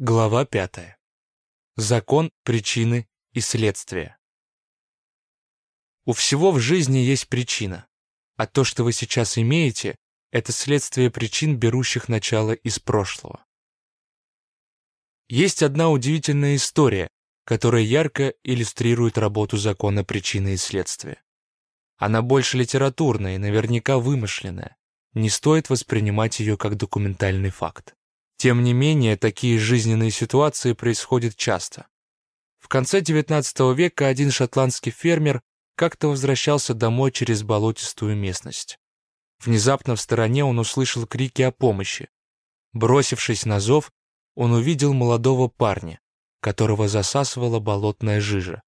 Глава 5. Закон причины и следствия. У всего в жизни есть причина, а то, что вы сейчас имеете, это следствие причин, берущих начало из прошлого. Есть одна удивительная история, которая ярко иллюстрирует работу закона причины и следствия. Она больше литературная и наверняка вымышленная. Не стоит воспринимать ее как документальный факт. Тем не менее, такие жизненные ситуации происходят часто. В конце XIX века один шотландский фермер как-то возвращался домой через болотистую местность. Внезапно в стороне он услышал крики о помощи. Бросившись на зов, он увидел молодого парня, которого засасывала болотная жижа.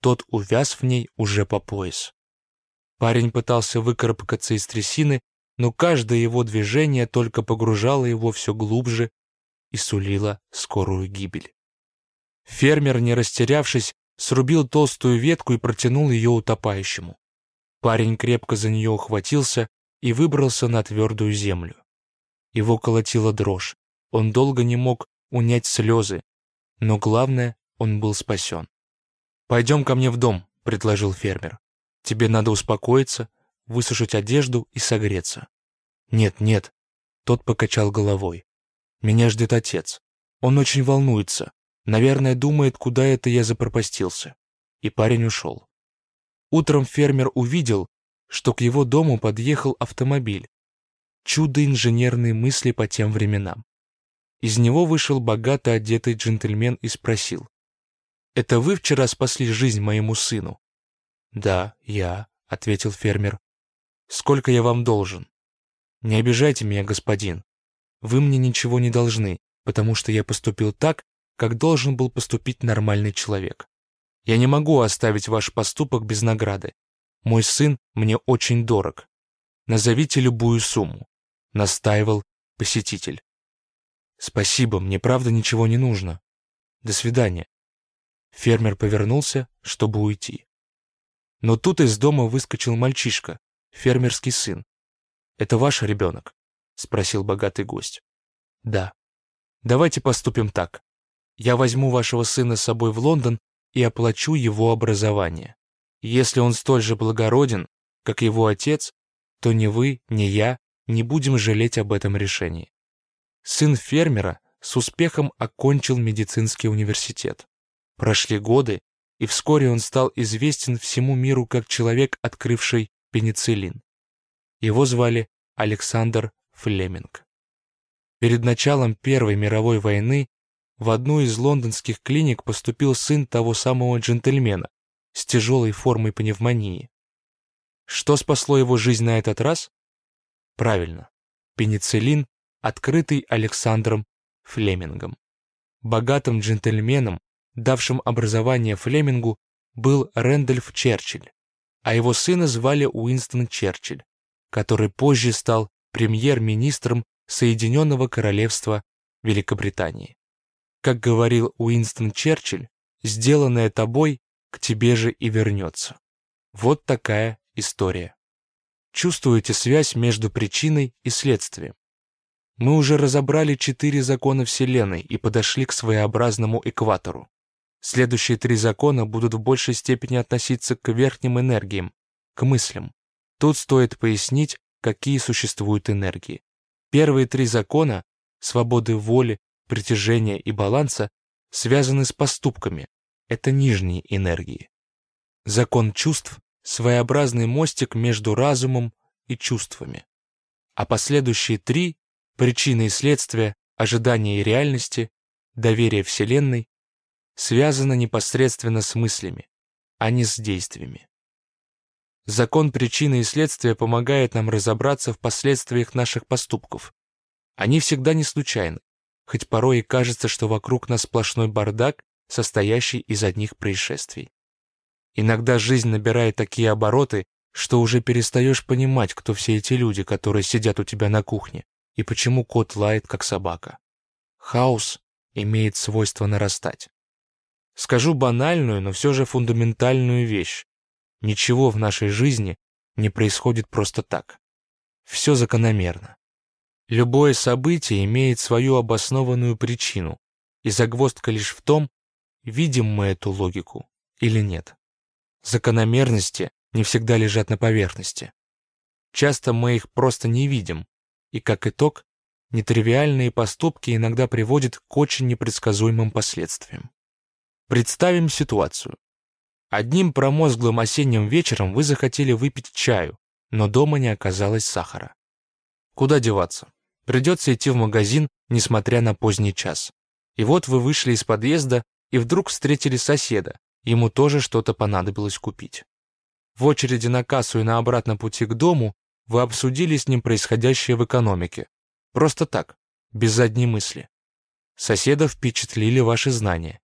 Тот увяз в ней уже по пояс. Парень пытался выкарабкаться из трясины, но каждое его движение только погружало его все глубже и сулило скорую гибель. Фермер, не растерявшись, срубил толстую ветку и протянул ее утопающему. Парень крепко за нее ухватился и выбрался на твердую землю. Его колотила дрожь, он долго не мог унять слезы, но главное, он был спасен. «Пойдем ко мне в дом», — предложил фермер. «Тебе надо успокоиться, высушить одежду и согреться». «Нет, нет», — тот покачал головой. «Меня ждет отец. Он очень волнуется. Наверное, думает, куда это я запропастился». И парень ушел. Утром фермер увидел, что к его дому подъехал автомобиль. Чудо инженерные мысли по тем временам. Из него вышел богато одетый джентльмен и спросил. «Это вы вчера спасли жизнь моему сыну?» «Да, я», — ответил фермер. «Сколько я вам должен?» «Не обижайте меня, господин. Вы мне ничего не должны, потому что я поступил так, как должен был поступить нормальный человек. Я не могу оставить ваш поступок без награды. Мой сын мне очень дорог. Назовите любую сумму», — настаивал посетитель. «Спасибо, мне правда ничего не нужно. До свидания». Фермер повернулся, чтобы уйти. Но тут из дома выскочил мальчишка, фермерский сын. «Это ваш ребенок?» — спросил богатый гость. «Да». «Давайте поступим так. Я возьму вашего сына с собой в Лондон и оплачу его образование. Если он столь же благороден, как его отец, то ни вы, ни я не будем жалеть об этом решении». Сын фермера с успехом окончил медицинский университет. Прошли годы, и вскоре он стал известен всему миру как человек, открывший пенициллин. Его звали Александр Флеминг. Перед началом Первой мировой войны в одну из лондонских клиник поступил сын того самого джентльмена с тяжелой формой пневмонии. Что спасло его жизнь на этот раз? Правильно, пенициллин, открытый Александром Флемингом. Богатым джентльменом, давшим образование Флемингу, был Рэндольф Черчилль, а его сына звали Уинстон Черчилль который позже стал премьер-министром Соединенного Королевства Великобритании. Как говорил Уинстон Черчилль, сделанное тобой к тебе же и вернется. Вот такая история. Чувствуете связь между причиной и следствием? Мы уже разобрали четыре закона Вселенной и подошли к своеобразному экватору. Следующие три закона будут в большей степени относиться к верхним энергиям, к мыслям. Тут стоит пояснить, какие существуют энергии. Первые три закона — свободы воли, притяжения и баланса — связаны с поступками. Это нижние энергии. Закон чувств — своеобразный мостик между разумом и чувствами. А последующие три — причины и следствия, ожидания и реальности, доверие Вселенной — связаны непосредственно с мыслями, а не с действиями. Закон причины и следствия помогает нам разобраться в последствиях наших поступков. Они всегда не случайны, хоть порой и кажется, что вокруг нас сплошной бардак, состоящий из одних происшествий. Иногда жизнь набирает такие обороты, что уже перестаешь понимать, кто все эти люди, которые сидят у тебя на кухне, и почему кот лает, как собака. Хаос имеет свойство нарастать. Скажу банальную, но все же фундаментальную вещь. Ничего в нашей жизни не происходит просто так. Все закономерно. Любое событие имеет свою обоснованную причину, И загвоздка лишь в том, видим мы эту логику или нет. Закономерности не всегда лежат на поверхности. Часто мы их просто не видим, и как итог, нетривиальные поступки иногда приводят к очень непредсказуемым последствиям. Представим ситуацию. Одним промозглым осенним вечером вы захотели выпить чаю, но дома не оказалось сахара. Куда деваться? Придется идти в магазин, несмотря на поздний час. И вот вы вышли из подъезда и вдруг встретили соседа, ему тоже что-то понадобилось купить. В очереди на кассу и на обратном пути к дому вы обсудили с ним происходящее в экономике. Просто так, без задней мысли. Соседа впечатлили ваши знания.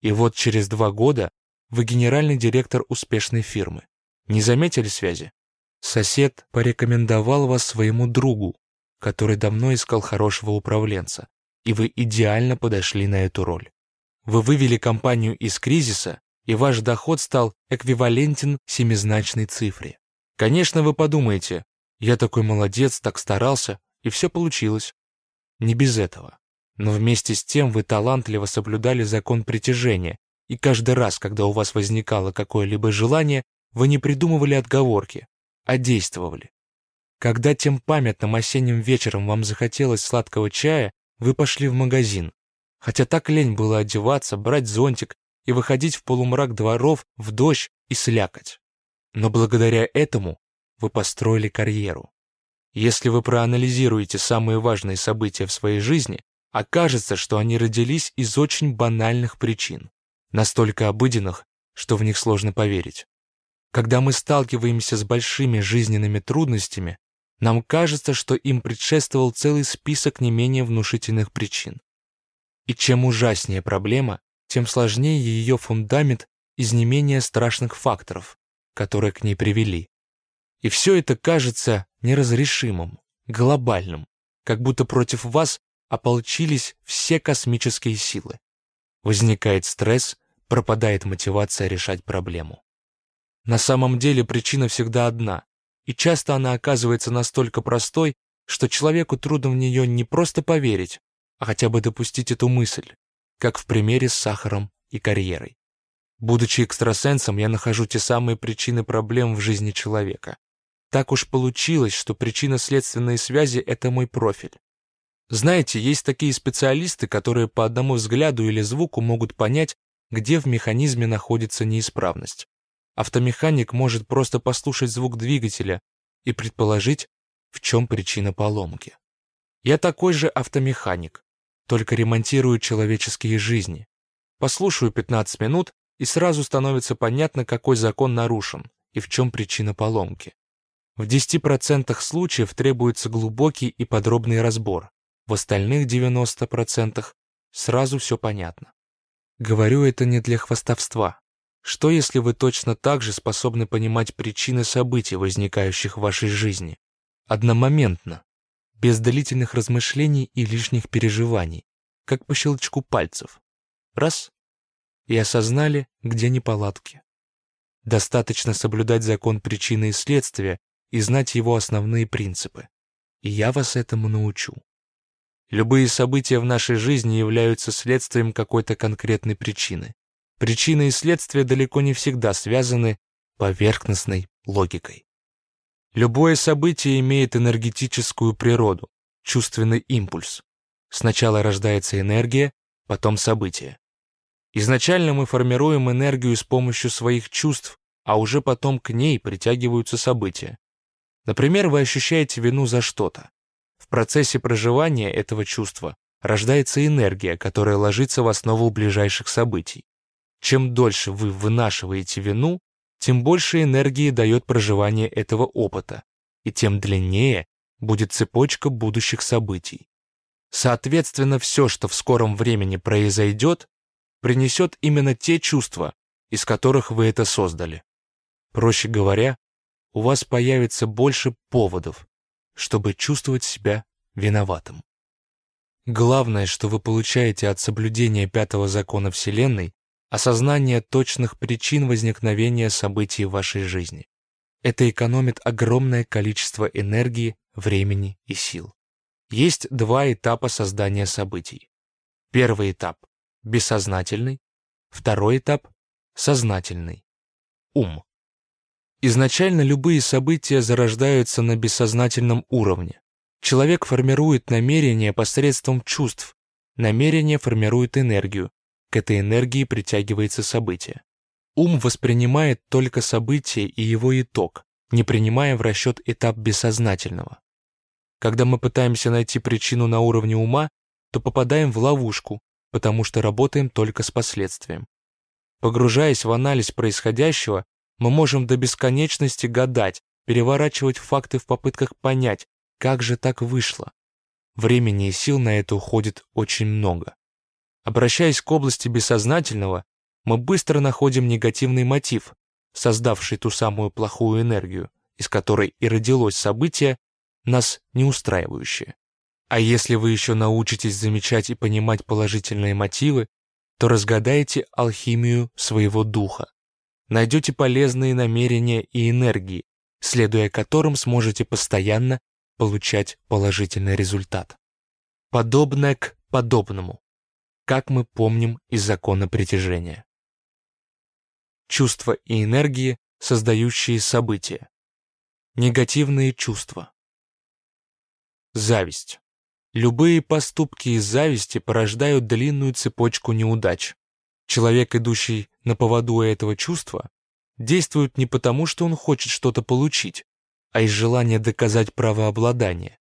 И вот через два года вы генеральный директор успешной фирмы. Не заметили связи? Сосед порекомендовал вас своему другу, который давно искал хорошего управленца, и вы идеально подошли на эту роль. Вы вывели компанию из кризиса, и ваш доход стал эквивалентен семизначной цифре. Конечно, вы подумаете, я такой молодец, так старался, и все получилось. Не без этого. Но вместе с тем вы талантливо соблюдали закон притяжения, и каждый раз, когда у вас возникало какое-либо желание, вы не придумывали отговорки, а действовали. Когда тем памятным осенним вечером вам захотелось сладкого чая, вы пошли в магазин. Хотя так лень было одеваться, брать зонтик и выходить в полумрак дворов, в дождь и слякоть. Но благодаря этому вы построили карьеру. Если вы проанализируете самые важные события в своей жизни, окажется, что они родились из очень банальных причин, настолько обыденных, что в них сложно поверить. Когда мы сталкиваемся с большими жизненными трудностями, нам кажется, что им предшествовал целый список не менее внушительных причин. И чем ужаснее проблема, тем сложнее ее фундамент из не менее страшных факторов, которые к ней привели. И все это кажется неразрешимым, глобальным, как будто против вас ополчились все космические силы. Возникает стресс, пропадает мотивация решать проблему. На самом деле причина всегда одна, и часто она оказывается настолько простой, что человеку трудно в нее не просто поверить, а хотя бы допустить эту мысль, как в примере с сахаром и карьерой. Будучи экстрасенсом, я нахожу те самые причины проблем в жизни человека. Так уж получилось, что причинно-следственные связи — это мой профиль. Знаете, есть такие специалисты, которые по одному взгляду или звуку могут понять, где в механизме находится неисправность. Автомеханик может просто послушать звук двигателя и предположить, в чем причина поломки. Я такой же автомеханик, только ремонтирую человеческие жизни. Послушаю 15 минут, и сразу становится понятно, какой закон нарушен и в чем причина поломки. В 10% случаев требуется глубокий и подробный разбор, в остальных 90% сразу все понятно. Говорю это не для хвастовства. Что если вы точно так же способны понимать причины событий, возникающих в вашей жизни? Одномоментно, без длительных размышлений и лишних переживаний, как по щелчку пальцев. Раз — и осознали, где неполадки. Достаточно соблюдать закон причины и следствия и знать его основные принципы. И я вас этому научу. Любые события в нашей жизни являются следствием какой-то конкретной причины. Причины и следствия далеко не всегда связаны поверхностной логикой. Любое событие имеет энергетическую природу, чувственный импульс. Сначала рождается энергия, потом событие. Изначально мы формируем энергию с помощью своих чувств, а уже потом к ней притягиваются события. Например, вы ощущаете вину за что-то. Процессе проживания этого чувства рождается энергия, которая ложится в основу ближайших событий. Чем дольше вы вынашиваете вину, тем больше энергии дает проживание этого опыта, и тем длиннее будет цепочка будущих событий. Соответственно, все, что в скором времени произойдет, принесет именно те чувства, из которых вы это создали. Проще говоря, у вас появится больше поводов, чтобы чувствовать себя виноватым. Главное, что вы получаете от соблюдения пятого закона Вселенной, осознание точных причин возникновения событий в вашей жизни. Это экономит огромное количество энергии, времени и сил. Есть два этапа создания событий. Первый этап – бессознательный, второй этап – сознательный, ум. Изначально любые события зарождаются на бессознательном уровне. Человек формирует намерение посредством чувств. Намерение формирует энергию. К этой энергии притягивается событие. Ум воспринимает только событие и его итог, не принимая в расчет этап бессознательного. Когда мы пытаемся найти причину на уровне ума, то попадаем в ловушку, потому что работаем только с последствием. Погружаясь в анализ происходящего, мы можем до бесконечности гадать, переворачивать факты в попытках понять, как же так вышло. Времени и сил на это уходит очень много. Обращаясь к области бессознательного, мы быстро находим негативный мотив, создавший ту самую плохую энергию, из которой и родилось событие, нас не устраивающее. А если вы еще научитесь замечать и понимать положительные мотивы, то разгадаете алхимию своего духа. Найдете полезные намерения и энергии, следуя которым сможете постоянно получать положительный результат. Подобное к подобному, как мы помним из закона притяжения. Чувства и энергии, создающие события. Негативные чувства. Зависть. Любые поступки из зависти порождают длинную цепочку неудач. Человек, идущий на поводу этого чувства, действует не потому, что он хочет что-то получить, а из желания доказать правообладание.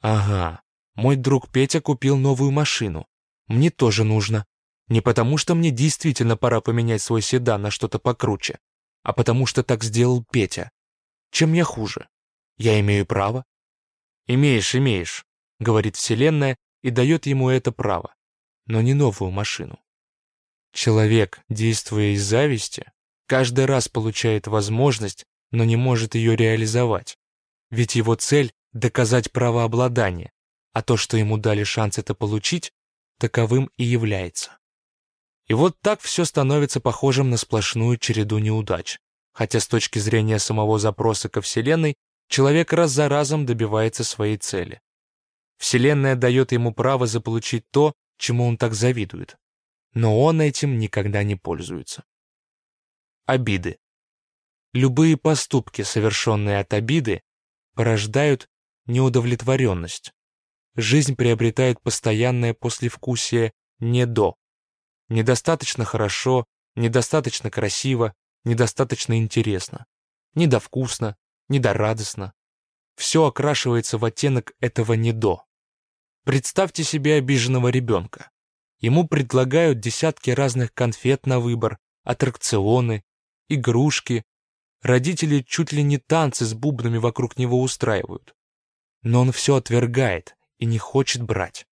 Ага, мой друг Петя купил новую машину. Мне тоже нужно. Не потому, что мне действительно пора поменять свой седан на что-то покруче, а потому что так сделал Петя. Чем я хуже? Я имею право? Имеешь, имеешь. — говорит Вселенная и дает ему это право, но не новую машину. Человек, действуя из зависти, каждый раз получает возможность, но не может ее реализовать. Ведь его цель — доказать правообладание, а то, что ему дали шанс это получить, таковым и является. И вот так все становится похожим на сплошную череду неудач, хотя с точки зрения самого запроса ко Вселенной человек раз за разом добивается своей цели. Вселенная дает ему право заполучить то, чему он так завидует. Но он этим никогда не пользуется. Обиды. Любые поступки, совершенные от обиды, порождают неудовлетворенность. Жизнь приобретает постоянное послевкусие «не до». Недостаточно хорошо, недостаточно красиво, недостаточно интересно, недовкусно, недорадостно. Все окрашивается в оттенок этого «не до». Представьте себе обиженного ребенка. Ему предлагают десятки разных конфет на выбор, аттракционы, игрушки. Родители чуть ли не танцы с бубнами вокруг него устраивают. Но он все отвергает и не хочет брать,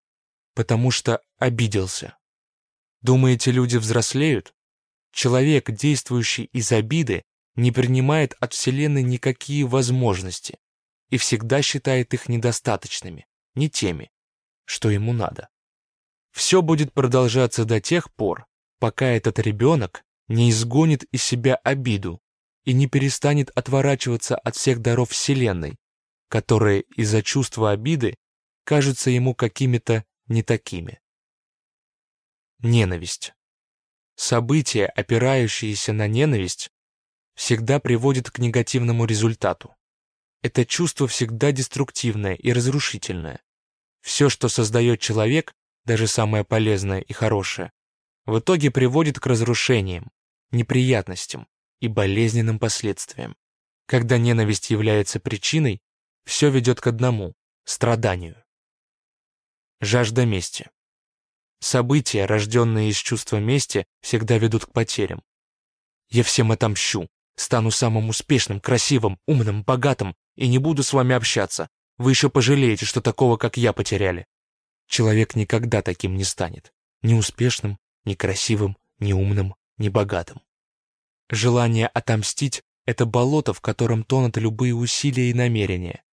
потому что обиделся. Думаете, люди взрослеют? Человек, действующий из обиды, не принимает от Вселенной никакие возможности и всегда считает их недостаточными, не теми, что ему надо. Все будет продолжаться до тех пор, пока этот ребенок не изгонит из себя обиду и не перестанет отворачиваться от всех даров Вселенной, которые из-за чувства обиды кажутся ему какими-то не такими. Ненависть. События, опирающиеся на ненависть, всегда приводят к негативному результату. Это чувство всегда деструктивное и разрушительное. Все, что создает человек, даже самое полезное и хорошее, в итоге приводит к разрушениям, неприятностям и болезненным последствиям. Когда ненависть является причиной, все ведет к одному – страданию. Жажда мести. События, рожденные из чувства мести, всегда ведут к потерям. Я всем отомщу, стану самым успешным, красивым, умным, богатым и не буду с вами общаться, вы еще пожалеете, что такого, как я, потеряли. Человек никогда таким не станет. Ни успешным, ни красивым, ни умным, ни богатым. Желание отомстить — это болото, в котором тонут любые усилия и намерения.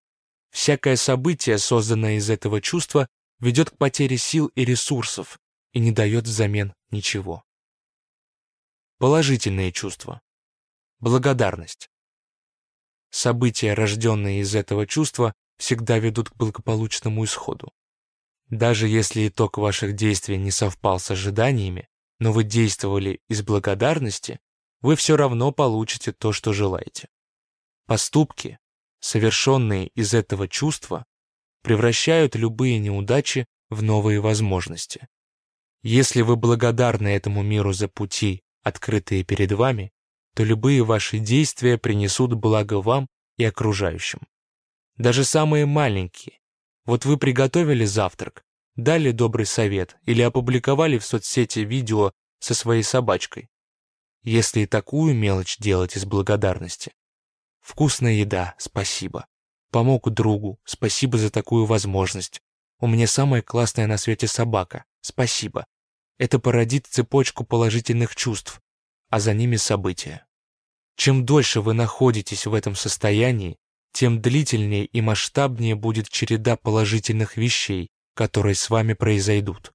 Всякое событие, созданное из этого чувства, ведет к потере сил и ресурсов и не дает взамен ничего. Положительные чувства. Благодарность. События, рожденные из этого чувства, всегда ведут к благополучному исходу. Даже если итог ваших действий не совпал с ожиданиями, но вы действовали из благодарности, вы все равно получите то, что желаете. Поступки, совершенные из этого чувства, превращают любые неудачи в новые возможности. Если вы благодарны этому миру за пути, открытые перед вами, то любые ваши действия принесут благо вам и окружающим. Даже самые маленькие. Вот вы приготовили завтрак, дали добрый совет или опубликовали в соцсети видео со своей собачкой. Если и такую мелочь делать из благодарности. Вкусная еда, спасибо. Помог другу, спасибо за такую возможность. У меня самая классная на свете собака, спасибо. Это породит цепочку положительных чувств, а за ними события. Чем дольше вы находитесь в этом состоянии, тем длительнее и масштабнее будет череда положительных вещей, которые с вами произойдут.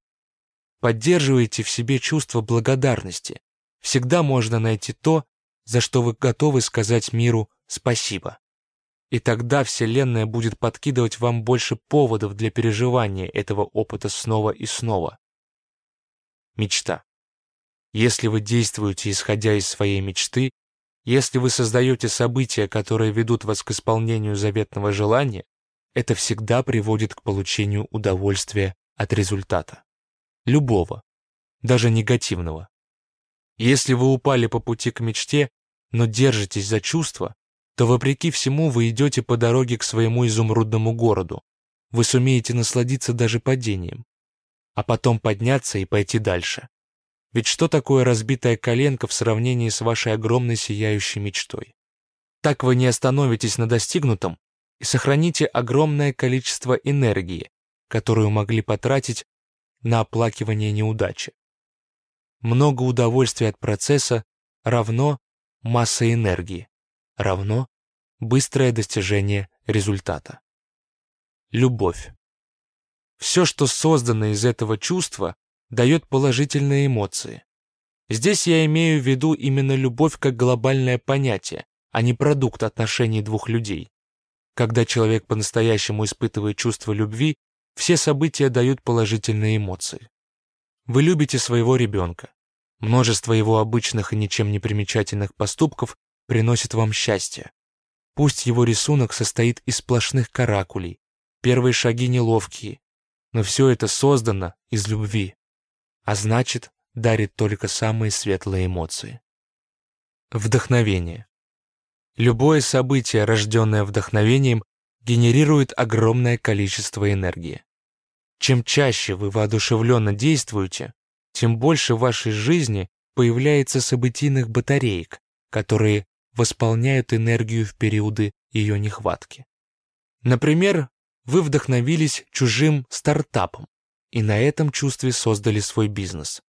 Поддерживайте в себе чувство благодарности. Всегда можно найти то, за что вы готовы сказать миру спасибо. И тогда Вселенная будет подкидывать вам больше поводов для переживания этого опыта снова и снова. Мечта. Если вы действуете исходя из своей мечты, если вы создаете события, которые ведут вас к исполнению заветного желания, это всегда приводит к получению удовольствия от результата. Любого, даже негативного. Если вы упали по пути к мечте, но держитесь за чувства, то вопреки всему вы идете по дороге к своему изумрудному городу. Вы сумеете насладиться даже падением, а потом подняться и пойти дальше. Ведь что такое разбитая коленка в сравнении с вашей огромной сияющей мечтой? Так вы не остановитесь на достигнутом и сохраните огромное количество энергии, которую могли потратить на оплакивание неудачи. Много удовольствия от процесса равно масса энергии, равно быстрое достижение результата. Любовь. Все, что создано из этого чувства, дает положительные эмоции. Здесь я имею в виду именно любовь как глобальное понятие, а не продукт отношений двух людей. Когда человек по-настоящему испытывает чувство любви, все события дают положительные эмоции. Вы любите своего ребенка. Множество его обычных и ничем не примечательных поступков приносит вам счастье. Пусть его рисунок состоит из сплошных каракулей, первые шаги неловкие, но все это создано из любви а значит, дарит только самые светлые эмоции. Вдохновение. Любое событие, рожденное вдохновением, генерирует огромное количество энергии. Чем чаще вы воодушевленно действуете, тем больше в вашей жизни появляется событийных батареек, которые восполняют энергию в периоды ее нехватки. Например, вы вдохновились чужим стартапом, и на этом чувстве создали свой бизнес.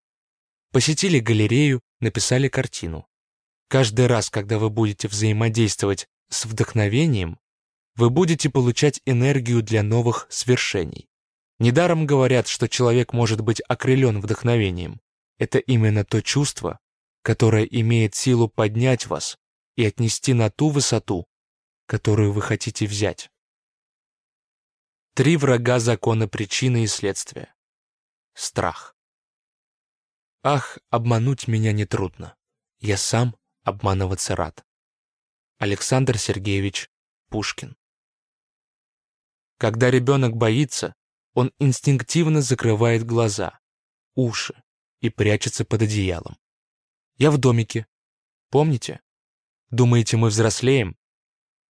Посетили галерею, написали картину. Каждый раз, когда вы будете взаимодействовать с вдохновением, вы будете получать энергию для новых свершений. Недаром говорят, что человек может быть окрылен вдохновением. Это именно то чувство, которое имеет силу поднять вас и отнести на ту высоту, которую вы хотите взять. Три врага закона причины и следствия. Страх. Ах, обмануть меня нетрудно. Я сам обманываться рад. Александр Сергеевич Пушкин. Когда ребенок боится, он инстинктивно закрывает глаза, уши и прячется под одеялом. Я в домике. Помните? Думаете, мы взрослеем?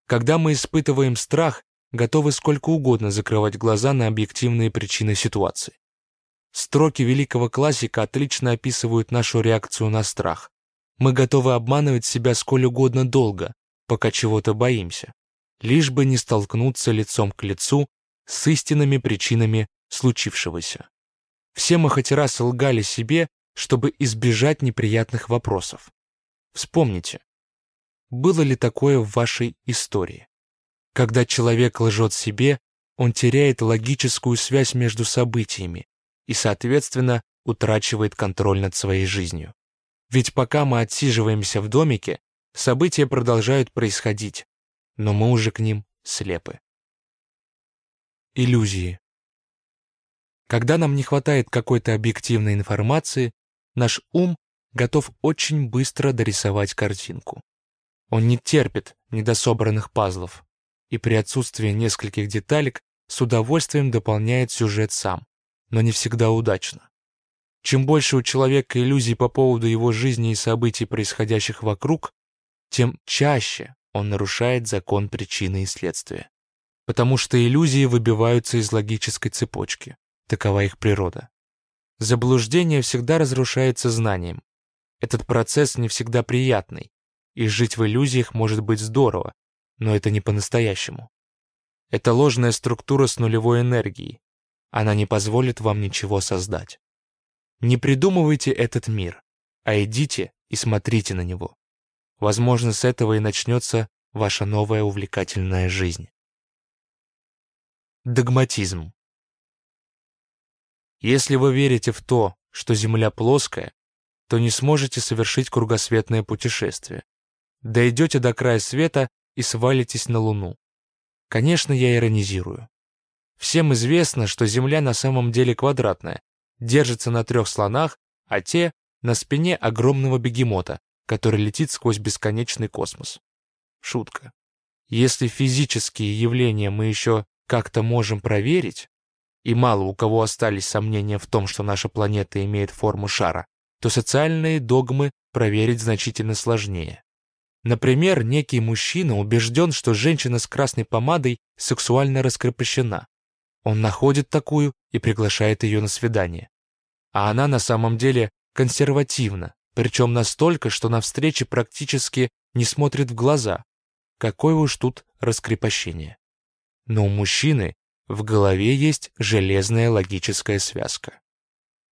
Когда мы испытываем страх, готовы сколько угодно закрывать глаза на объективные причины ситуации. Строки великого классика отлично описывают нашу реакцию на страх. Мы готовы обманывать себя сколь угодно долго, пока чего-то боимся, лишь бы не столкнуться лицом к лицу с истинными причинами случившегося. Все мы хоть раз лгали себе, чтобы избежать неприятных вопросов. Вспомните, было ли такое в вашей истории? Когда человек лжет себе, он теряет логическую связь между событиями и, соответственно, утрачивает контроль над своей жизнью. Ведь пока мы отсиживаемся в домике, события продолжают происходить, но мы уже к ним слепы. Иллюзии. Когда нам не хватает какой-то объективной информации, наш ум готов очень быстро дорисовать картинку. Он не терпит недособранных пазлов, и при отсутствии нескольких деталек с удовольствием дополняет сюжет сам, но не всегда удачно. Чем больше у человека иллюзий по поводу его жизни и событий, происходящих вокруг, тем чаще он нарушает закон причины и следствия. Потому что иллюзии выбиваются из логической цепочки. Такова их природа. Заблуждение всегда разрушается знанием. Этот процесс не всегда приятный, и жить в иллюзиях может быть здорово, но это не по-настоящему. Это ложная структура с нулевой энергией. Она не позволит вам ничего создать. Не придумывайте этот мир, а идите и смотрите на него. Возможно, с этого и начнется ваша новая увлекательная жизнь. Догматизм. Если вы верите в то, что Земля плоская, то не сможете совершить кругосветное путешествие. Дойдете до края света и свалитесь на Луну. Конечно, я иронизирую. Всем известно, что Земля на самом деле квадратная, держится на трех слонах, а те — на спине огромного бегемота, который летит сквозь бесконечный космос. Шутка. Если физические явления мы еще как-то можем проверить, и мало у кого остались сомнения в том, что наша планета имеет форму шара, то социальные догмы проверить значительно сложнее. Например, некий мужчина убежден, что женщина с красной помадой сексуально раскрепощена. Он находит такую и приглашает ее на свидание. А она на самом деле консервативна, причем настолько, что на встрече практически не смотрит в глаза. Какое уж тут раскрепощение. Но у мужчины в голове есть железная логическая связка.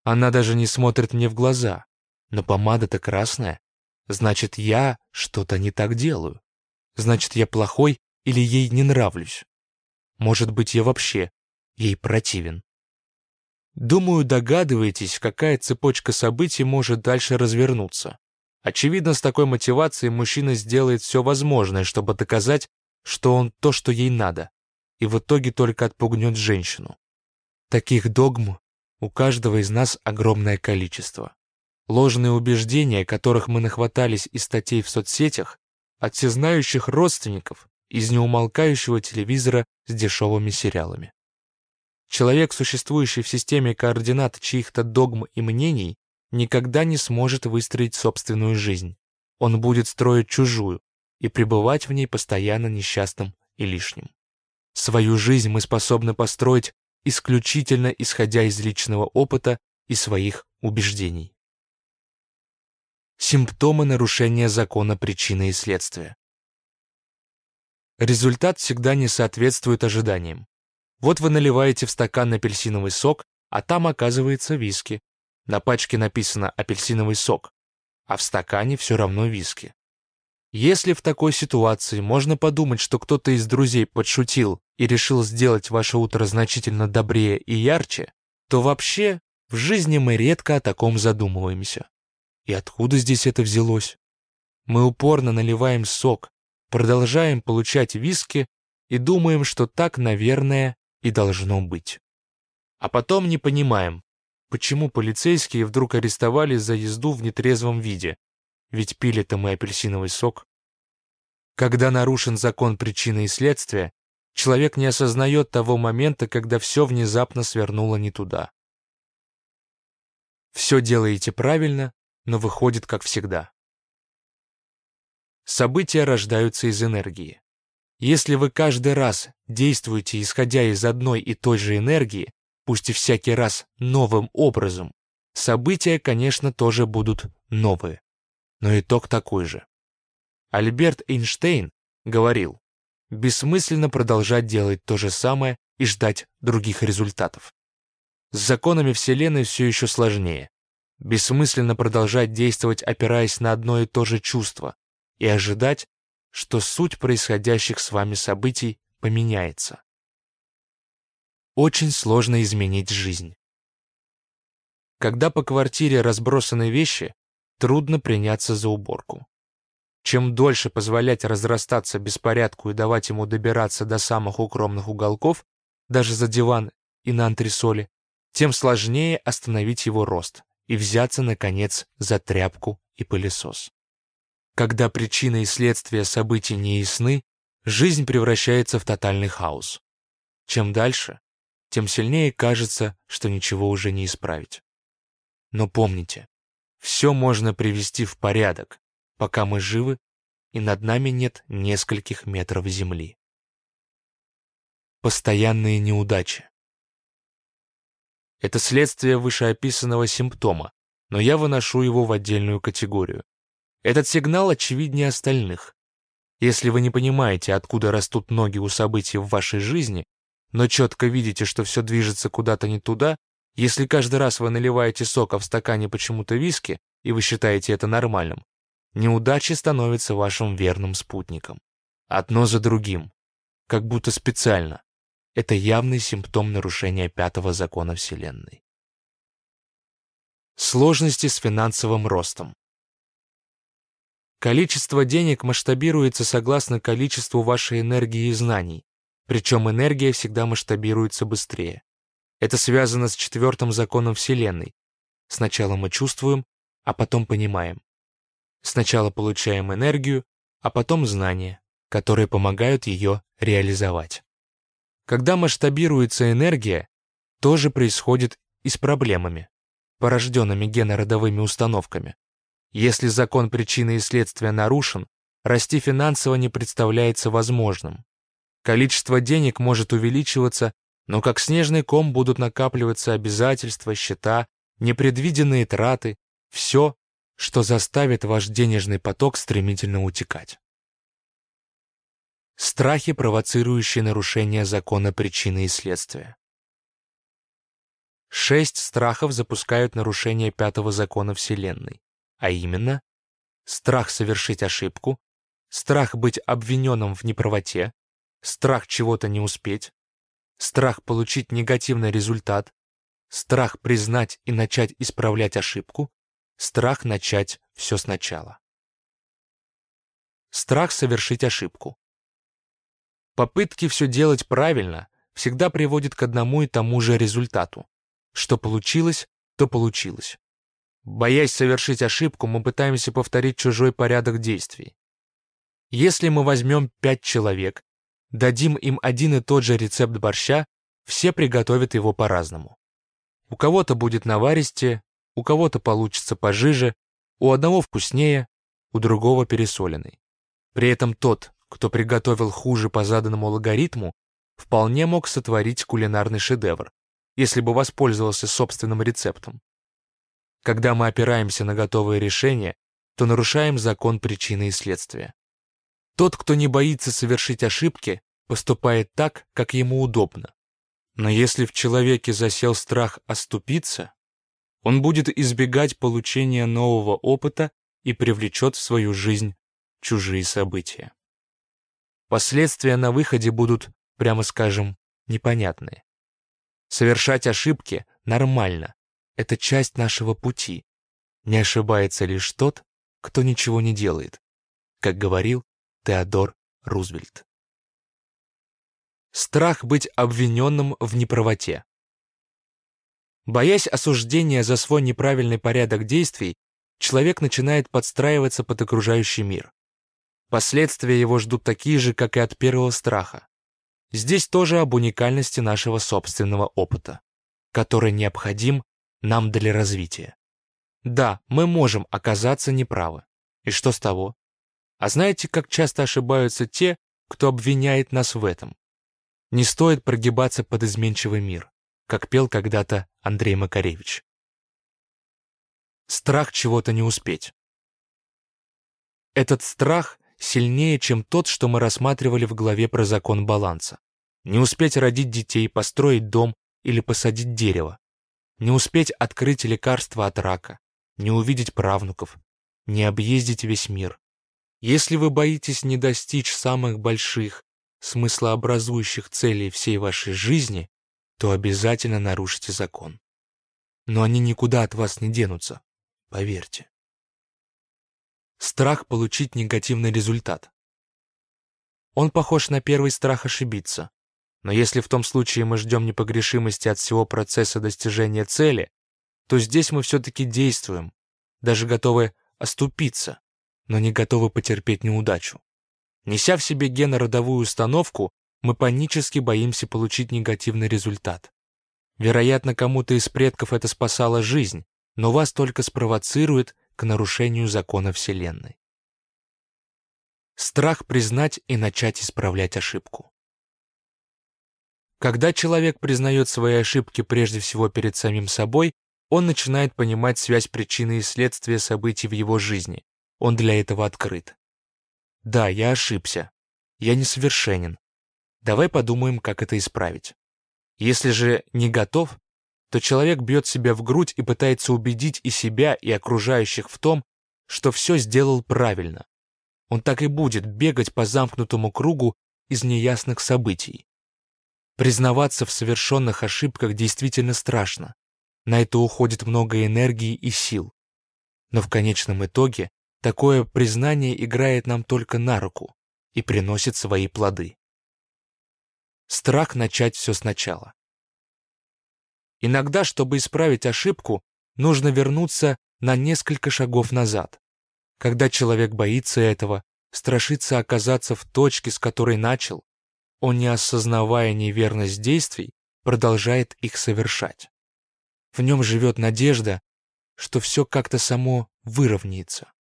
Она даже не смотрит мне в глаза, но помада-то красная. Значит, я что-то не так делаю. Значит, я плохой или ей не нравлюсь. Может быть, я вообще ей противен. Думаю, догадываетесь, какая цепочка событий может дальше развернуться. Очевидно, с такой мотивацией мужчина сделает все возможное, чтобы доказать, что он то, что ей надо, и в итоге только отпугнет женщину. Таких догм у каждого из нас огромное количество. Ложные убеждения, которых мы нахватались из статей в соцсетях, от всезнающих родственников, из неумолкающего телевизора с дешевыми сериалами. Человек, существующий в системе координат чьих-то догм и мнений, никогда не сможет выстроить собственную жизнь. Он будет строить чужую и пребывать в ней постоянно несчастным и лишним. Свою жизнь мы способны построить исключительно исходя из личного опыта и своих убеждений. Симптомы нарушения закона причины и следствия. Результат всегда не соответствует ожиданиям. Вот вы наливаете в стакан апельсиновый сок, а там оказывается виски. На пачке написано «апельсиновый сок», а в стакане все равно виски. Если в такой ситуации можно подумать, что кто-то из друзей подшутил и решил сделать ваше утро значительно добрее и ярче, то вообще в жизни мы редко о таком задумываемся. И откуда здесь это взялось? Мы упорно наливаем сок, продолжаем получать виски и думаем, что так, наверное, и должно быть. А потом не понимаем, почему полицейские вдруг арестовали за езду в нетрезвом виде, ведь пили-то мы апельсиновый сок. Когда нарушен закон причины и следствия, человек не осознает того момента, когда все внезапно свернуло не туда. Все делаете правильно, но выходит как всегда. События рождаются из энергии. Если вы каждый раз действуете, исходя из одной и той же энергии, пусть и всякий раз новым образом, события, конечно, тоже будут новые. Но итог такой же. Альберт Эйнштейн говорил, бессмысленно продолжать делать то же самое и ждать других результатов. С законами Вселенной все еще сложнее. Бессмысленно продолжать действовать, опираясь на одно и то же чувство, и ожидать, что суть происходящих с вами событий поменяется. Очень сложно изменить жизнь. Когда по квартире разбросаны вещи, трудно приняться за уборку. Чем дольше позволять разрастаться беспорядку и давать ему добираться до самых укромных уголков, даже за диван и на антресоле, тем сложнее остановить его рост и взяться, наконец, за тряпку и пылесос. Когда причина и следствие событий не ясны, жизнь превращается в тотальный хаос. Чем дальше, тем сильнее кажется, что ничего уже не исправить. Но помните, все можно привести в порядок, пока мы живы и над нами нет нескольких метров земли. Постоянные неудачи. Это следствие вышеописанного симптома, но я выношу его в отдельную категорию. Этот сигнал очевиднее остальных. Если вы не понимаете, откуда растут ноги у событий в вашей жизни, но четко видите, что все движется куда-то не туда, если каждый раз вы наливаете сока в стакане почему-то виски, и вы считаете это нормальным, неудачи становятся вашим верным спутником. Одно за другим. Как будто специально. Это явный симптом нарушения пятого закона Вселенной. Сложности с финансовым ростом. Количество денег масштабируется согласно количеству вашей энергии и знаний, причем энергия всегда масштабируется быстрее. Это связано с четвертым законом Вселенной. Сначала мы чувствуем, а потом понимаем. Сначала получаем энергию, а потом знания, которые помогают ее реализовать. Когда масштабируется энергия, тоже происходит и с проблемами, порожденными генородовыми установками. Если закон причины и следствия нарушен, расти финансово не представляется возможным. Количество денег может увеличиваться но как снежный ком будут накапливаться обязательства, счета, непредвиденные траты, все, что заставит ваш денежный поток стремительно утекать. Страхи, провоцирующие нарушение закона причины и следствия. Шесть страхов запускают нарушение пятого закона Вселенной, а именно страх совершить ошибку, страх быть обвиненным в неправоте, страх чего-то не успеть, страх получить негативный результат, страх признать и начать исправлять ошибку, страх начать все сначала. Страх совершить ошибку. Попытки все делать правильно всегда приводят к одному и тому же результату. Что получилось, то получилось. Боясь совершить ошибку, мы пытаемся повторить чужой порядок действий. Если мы возьмем пять человек Дадим им один и тот же рецепт борща, все приготовят его по-разному. У кого-то будет наваристее, у кого-то получится пожиже, у одного вкуснее, у другого пересоленный. При этом тот, кто приготовил хуже по заданному алгоритму, вполне мог сотворить кулинарный шедевр, если бы воспользовался собственным рецептом. Когда мы опираемся на готовые решения, то нарушаем закон причины и следствия. Тот, кто не боится совершить ошибки, поступает так, как ему удобно. Но если в человеке засел страх оступиться, он будет избегать получения нового опыта и привлечет в свою жизнь чужие события. Последствия на выходе будут, прямо скажем, непонятные. Совершать ошибки нормально, это часть нашего пути. Не ошибается лишь тот, кто ничего не делает, как говорил Теодор Рузвельт. Страх быть обвиненным в неправоте. Боясь осуждения за свой неправильный порядок действий, человек начинает подстраиваться под окружающий мир. Последствия его ждут такие же, как и от первого страха. Здесь тоже об уникальности нашего собственного опыта, который необходим нам для развития. Да, мы можем оказаться неправы. И что с того? А знаете, как часто ошибаются те, кто обвиняет нас в этом? Не стоит прогибаться под изменчивый мир, как пел когда-то Андрей Макаревич. Страх чего-то не успеть. Этот страх сильнее, чем тот, что мы рассматривали в главе про закон баланса. Не успеть родить детей, построить дом или посадить дерево. Не успеть открыть лекарство от рака, не увидеть правнуков, не объездить весь мир, если вы боитесь не достичь самых больших, смыслообразующих целей всей вашей жизни, то обязательно нарушите закон. Но они никуда от вас не денутся, поверьте. Страх получить негативный результат. Он похож на первый страх ошибиться, Но если в том случае мы ждем непогрешимости от всего процесса достижения цели, то здесь мы все-таки действуем, даже готовы оступиться, но не готовы потерпеть неудачу. Неся в себе генородовую установку, мы панически боимся получить негативный результат. Вероятно, кому-то из предков это спасало жизнь, но вас только спровоцирует к нарушению закона Вселенной. Страх признать и начать исправлять ошибку. Когда человек признает свои ошибки прежде всего перед самим собой, он начинает понимать связь причины и следствия событий в его жизни. Он для этого открыт. Да, я ошибся. Я несовершенен. Давай подумаем, как это исправить. Если же не готов, то человек бьет себя в грудь и пытается убедить и себя, и окружающих в том, что все сделал правильно. Он так и будет бегать по замкнутому кругу из неясных событий. Признаваться в совершенных ошибках действительно страшно. На это уходит много энергии и сил. Но в конечном итоге такое признание играет нам только на руку и приносит свои плоды. Страх начать все сначала. Иногда, чтобы исправить ошибку, нужно вернуться на несколько шагов назад. Когда человек боится этого, страшится оказаться в точке, с которой начал, он, не осознавая неверность действий, продолжает их совершать. В нем живет надежда, что все как-то само выровняется.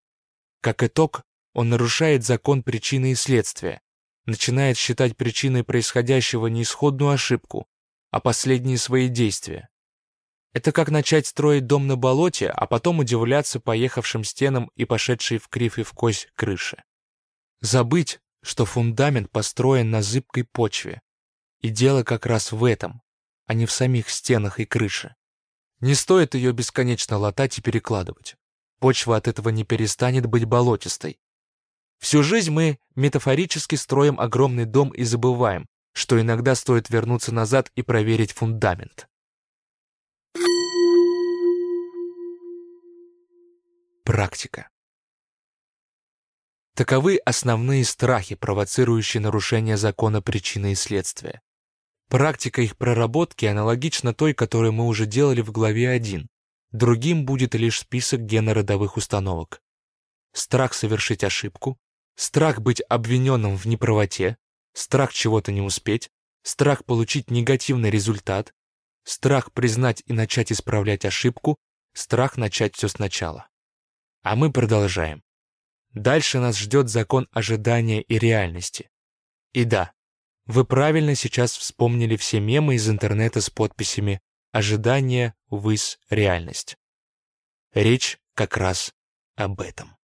Как итог, он нарушает закон причины и следствия, начинает считать причиной происходящего не исходную ошибку, а последние свои действия. Это как начать строить дом на болоте, а потом удивляться поехавшим стенам и пошедшей в крив и в кось крыше. Забыть, что фундамент построен на зыбкой почве. И дело как раз в этом, а не в самих стенах и крыше. Не стоит ее бесконечно латать и перекладывать. Почва от этого не перестанет быть болотистой. Всю жизнь мы метафорически строим огромный дом и забываем, что иногда стоит вернуться назад и проверить фундамент. Практика. Таковы основные страхи, провоцирующие нарушение закона причины и следствия. Практика их проработки аналогична той, которую мы уже делали в главе 1. Другим будет лишь список генородовых установок. Страх совершить ошибку, страх быть обвиненным в неправоте, страх чего-то не успеть, страх получить негативный результат, страх признать и начать исправлять ошибку, страх начать все сначала. А мы продолжаем. Дальше нас ждет закон ожидания и реальности. И да, вы правильно сейчас вспомнили все мемы из интернета с подписями «Ожидание, выс, реальность». Речь как раз об этом.